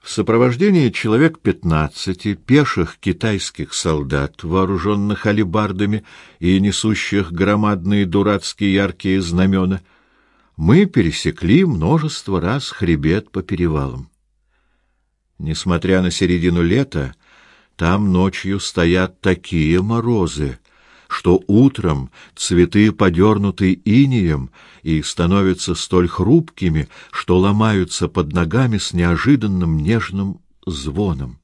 В сопровождении человек пятнадцати пеших китайских солдат, вооруженных алебардами и несущих громадные дурацкие яркие знамена, мы пересекли множество раз хребет по перевалам. Несмотря на середину лета, там ночью стоят такие морозы, что утром цветы подернуты инеем и становятся столь хрупкими, что ломаются под ногами с неожиданным нежным звоном.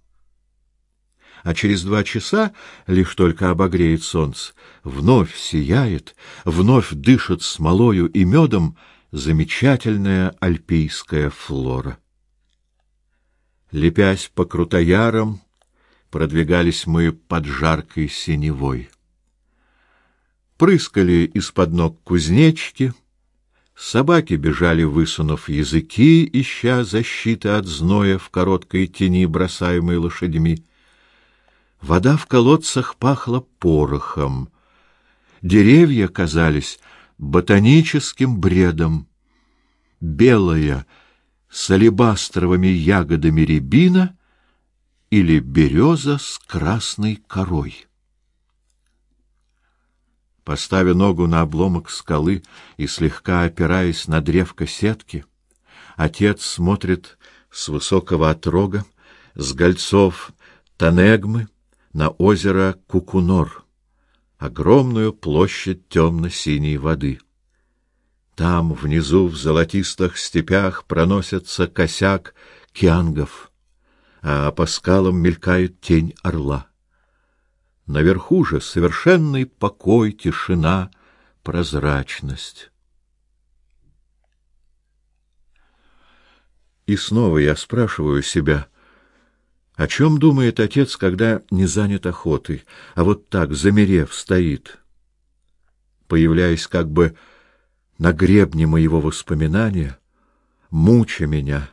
А через два часа, лишь только обогреет солнце, вновь сияет, вновь дышит смолою и медом замечательная альпийская флора. Лепясь по крутоярам, продвигались мы под жаркой синевой прыскали из-под ног кузнечки, собаки бежали, высунув языки, ища защиты от зноя в короткой тени, бросаемой лошадьми. Вода в колодцах пахла порохом. Деревья казались ботаническим бредом. Белая с алебастровыми ягодами рябина или береза с красной корой. Поставя ногу на обломок скалы и слегка опираясь на древко сетки, отец смотрит с высокого отрога, с гольцов Танегмы на озеро Кукунор, огромную площадь темно-синей воды. Там, внизу, в золотистых степях, проносится косяк киангов, а по скалам мелькает тень орла. Наверху же совершенный покой, тишина, прозрачность. И снова я спрашиваю себя, о чем думает отец, когда не занят охотой, а вот так, замерев, стоит, появляясь как бы на гребне моего воспоминания, муча меня,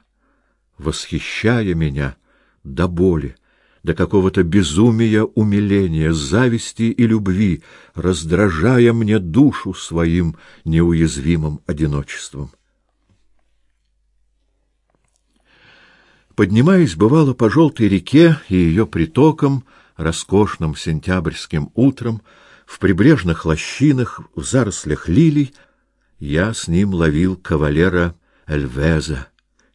восхищая меня до боли, до какого-то безумия умиления, зависти и любви, раздражая мне душу своим неуязвимым одиночеством. Поднимаясь, бывало, по желтой реке и ее притокам, роскошным сентябрьским утром, в прибрежных лощинах, в зарослях лилий, я с ним ловил кавалера Эльвеза,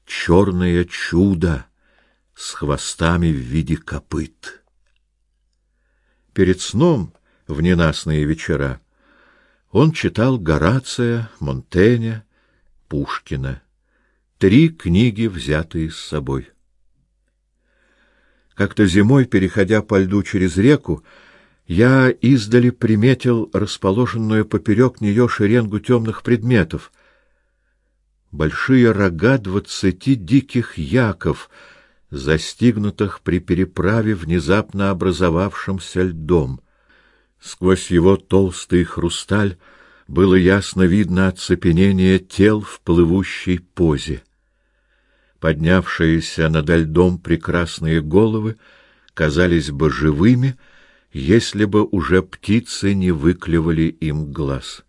черное чудо, с хвостами в виде копыт. Перед сном в ненастные вечера он читал Горация, Монтэня, Пушкина, три книги, взятые с собой. Как-то зимой, переходя по льду через реку, я издали приметил расположенную поперек нее шеренгу темных предметов. Большие рога двадцати диких яков — застигнутых при переправе внезапно образовавшимся льдом. Сквозь его толстый хрусталь было ясно видно оцепенение тел в плывущей позе. Поднявшиеся над льдом прекрасные головы казались бы живыми, если бы уже птицы не выклевали им глаз.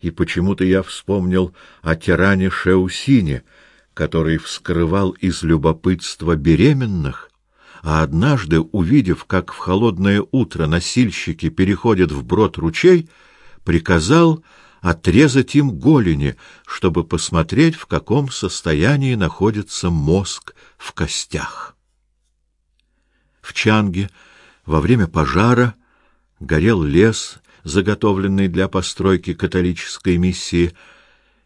И почему-то я вспомнил о тиране Шеусине — который вскрывал из любопытства беременных, а однажды, увидев, как в холодное утро носильщики переходят в брод ручей, приказал отрезать им голени, чтобы посмотреть, в каком состоянии находится мозг в костях. В Чанге во время пожара горел лес, заготовленный для постройки католической миссии.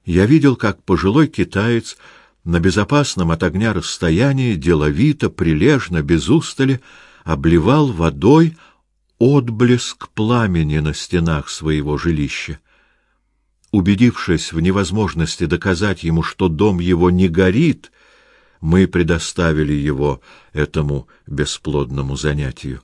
Я видел, как пожилой китаец на безопасном от огня расстоянии деловито, прилежно, без устали обливал водой отблеск пламени на стенах своего жилища. Убедившись в невозможности доказать ему, что дом его не горит, мы предоставили его этому бесплодному занятию.